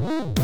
Woo!